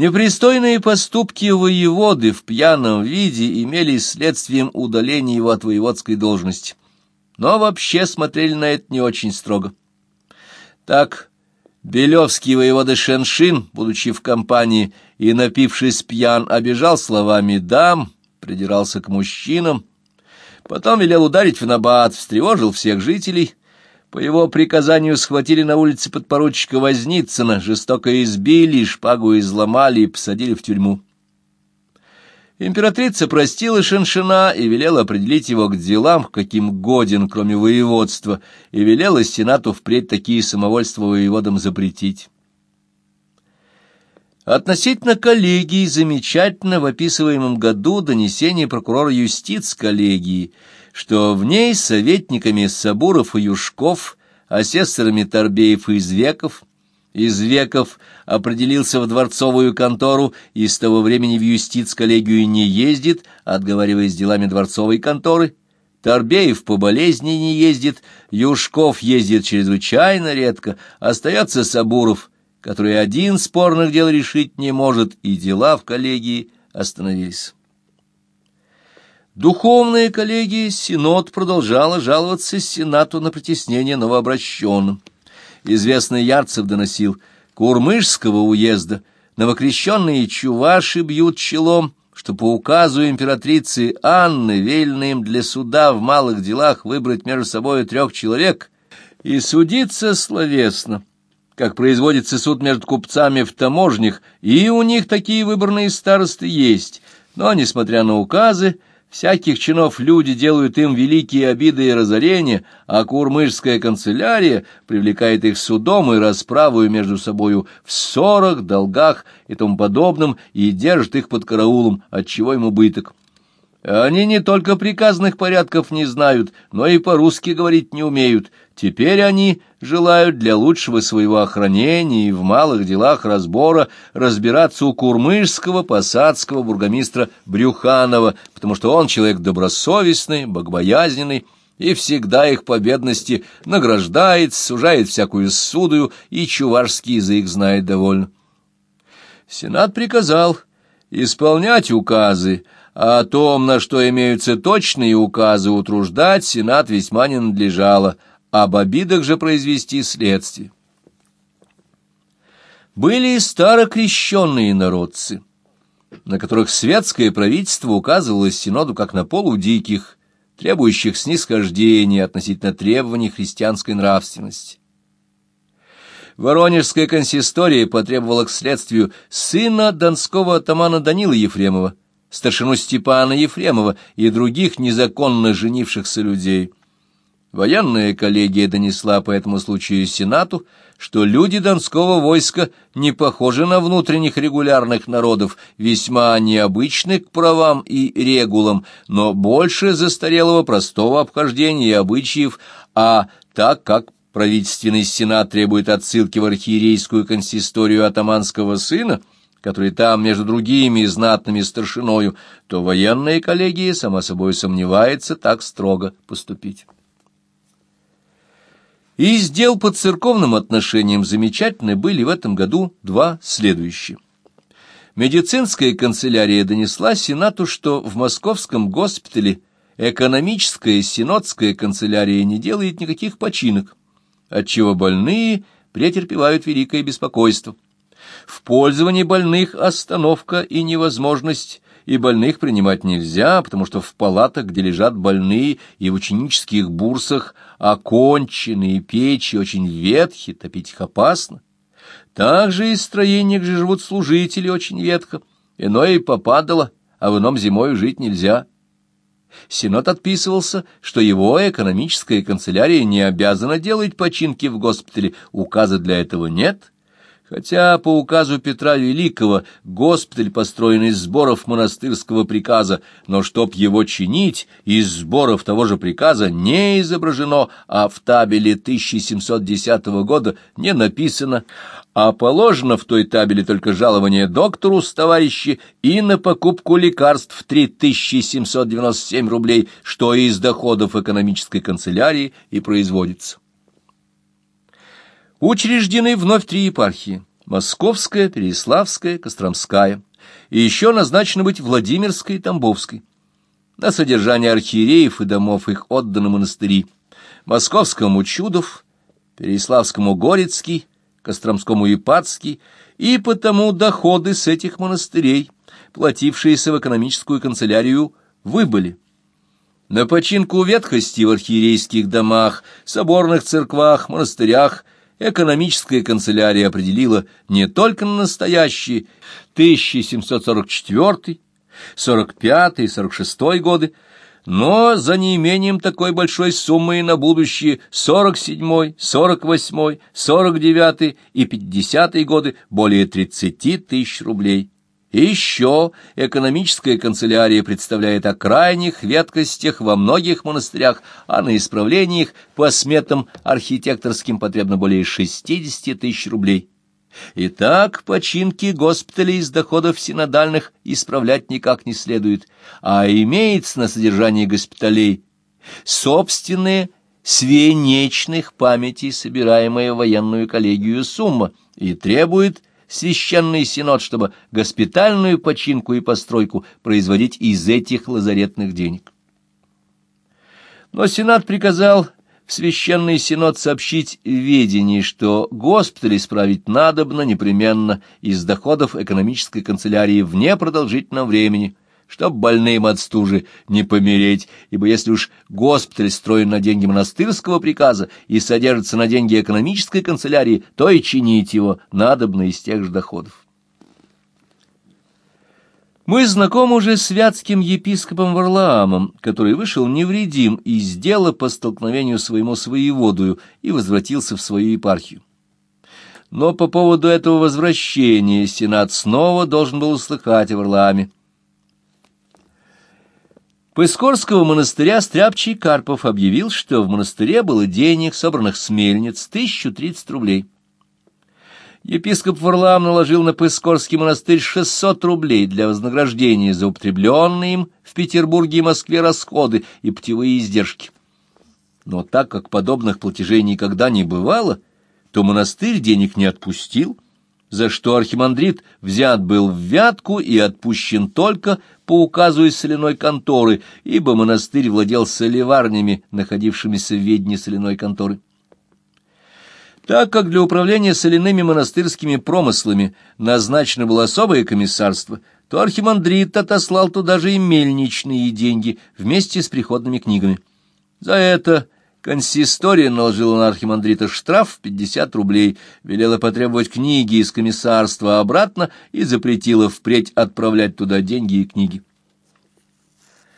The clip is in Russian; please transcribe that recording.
Непристойные поступки воеводы в пьяном виде имели следствием удаления его от воеводской должности, но вообще смотрели на это не очень строго. Так Белевский воевода Шеншин, будучи в компании и напившись пьян, обижал словами дам, придирался к мужчинам, потом велел ударить в набат, встревожил всех жителей. По его приказанию схватили на улице подпоручика Возницына, жестоко избили, шпагу изломали и посадили в тюрьму. Императрица простила Шеншина и велела определить его к делам, каким годен, кроме воеводства, и велела Сенату впредь такие самовольства воеводам запретить. Относительно коллегии замечательно в описываемом году донесение прокурора юстиц коллегии, что в ней советниками Сабуров и Юшков, асессорами Торбеев и Извеков, Извеков определился в дворцовую контору и с того времени в юстиц-коллегию не ездит, отговариваясь делами дворцовой конторы. Торбеев по болезни не ездит, Юшков ездит чрезвычайно редко, остается Сабуров, который один спорных дел решить не может, и дела в коллегии остановились. Духовная коллегия Синод продолжала жаловаться Сенату на притеснение новообращенным. Известный Ярцев доносил, Курмышского уезда новокрещенные чуваши бьют челом, что по указу императрицы Анны велено им для суда в малых делах выбрать между собой трех человек и судиться словесно, как производится суд между купцами в таможнях, и у них такие выборные старосты есть, но, несмотря на указы, Всяких чинов люди делают им великие обиды и разорения, а курмышская канцелярия привлекает их судом и расправою между собою в ссорах, долгах и тому подобном, и держит их под караулом, отчего ему быток. Они не только приказных порядков не знают, но и по-русски говорить не умеют. Теперь они желают для лучшего своего охранения и в малых делах разбора разбираться у курмышского посадского бургомистра Брюханова, потому что он человек добросовестный, богобоязненный, и всегда их по бедности награждает, сужает всякую судую, и чувашский язык знает довольно. Сенат приказал исполнять указы, а о том, на что имеются точные указы, утруждать Сенат весьма не надлежало, об обидах же произвести следствие. Были и старокрещенные народцы, на которых светское правительство указывало Синоду как на полудиких, требующих снисхождения относительно требований христианской нравственности. Воронежская консистория потребовала к следствию сына донского атамана Данила Ефремова, старшину Степана Ефремова и других незаконно женившихся людей. Военная коллегия донесла по этому случаю Сенату, что люди Донского войска не похожи на внутренних регулярных народов, весьма необычных к правам и регулам, но больше застарелого простого обхождения и обычаев, а так как правительственный сенат требует отсылки в архиерейскую консисторию атаманского сына, который там между другими знатными старшиною, то военная коллегия, само собой, сомневается так строго поступить. Из дел по церковным отношениям замечательны были в этом году два следующие. Медицинская канцелярия донесла Сенату, что в московском госпитале экономическая синодская канцелярия не делает никаких починок, отчего больные претерпевают великое беспокойство. В пользовании больных остановка и невозможность, и больных принимать нельзя, потому что в палатах, где лежат больные, и в ученических бурсах оконченные печи очень ветхи, топить их опасно. Также и в строениях же живут служители очень ветхо, иное и попадало, а в ином зимой жить нельзя. Сенат отписывался, что его экономическая канцелярия не обязана делать починки в госпитале, указа для этого нет, Хотя по указу Петра Великого госпиталь построен из сборов монастырского приказа, но чтоб его чинить, из сборов того же приказа не изображено, а в табеле 1710 года не написано, а положено в той табеле только жалование доктору с товарищи и на покупку лекарств 3797 рублей, что из доходов экономической канцелярии и производится. Учреждены вновь три епархии Московская, Переяславская, Костромская. И еще назначено быть Владимирской и Тамбовской. На содержание архиереев и домов их отданы монастыри. Московскому Чудов, Переяславскому Горецкий, Костромскому Ипатский, и потому доходы с этих монастырей, платившиеся в экономическую канцелярию, выбыли. На починку ветхости в архиерейских домах, соборных церквах, монастырях экономическая канцелярия определила не только на настоящие 1744, 45 и 46 годы, но за неимением такой большой суммы и на будущее 47, 48, 49 и 50 годы более 30 тысяч рублей. Еще экономическая канцелярия представляет о крайних веткостях во многих монастырях, а на исправление их по сметам архитекторским потребно более 60 тысяч рублей. Итак, починки госпиталей из доходов синодальных исправлять никак не следует, а имеется на содержании госпиталей собственные свенечных памяти, собираемая военную коллегию сумма, и требует священный синод, чтобы госпитальную починку и постройку производить из этих лазаретных денег. Но сенат приказал в священный синод сообщить ведении, что госпиталь исправить надобно непременно из доходов экономической канцелярии в непродолжительном времени, чтоб больным от стужи не помереть, ибо если уж госпиталь строен на деньги монастырского приказа и содержится на деньги экономической канцелярии, то и чинить его надобно из тех же доходов. Мы знакомы уже с вятским епископом Варлаамом, который вышел невредим из дела по столкновению своему с воеводою и возвратился в свою епархию. Но по поводу этого возвращения Сенат снова должен был услыхать о Варлааме. Пыскорского монастыря Стряпчий Карпов объявил, что в монастыре было денег, собранных с мельниц, тысячу тридцать рублей. Епископ Варлаам наложил на Пыскорский монастырь 600 рублей для вознаграждения за употребленные им в Петербурге и Москве расходы и путевые издержки. Но так как подобных платежей никогда не бывало, то монастырь денег не отпустил, за что архимандрит взят был в вятку и отпущен только по указу из соляной конторы, ибо монастырь владел солеварнями, находившимися в ведне соляной конторы. Так как для управления соляными монастырскими промыслами назначено было особое комиссарство, то архимандрит отослал туда же и мельничные деньги вместе с приходными книгами. За это консистория наложила на архимандрита штраф в 50 рублей, велела потребовать книги из комиссарства обратно и запретила впредь отправлять туда деньги и книги.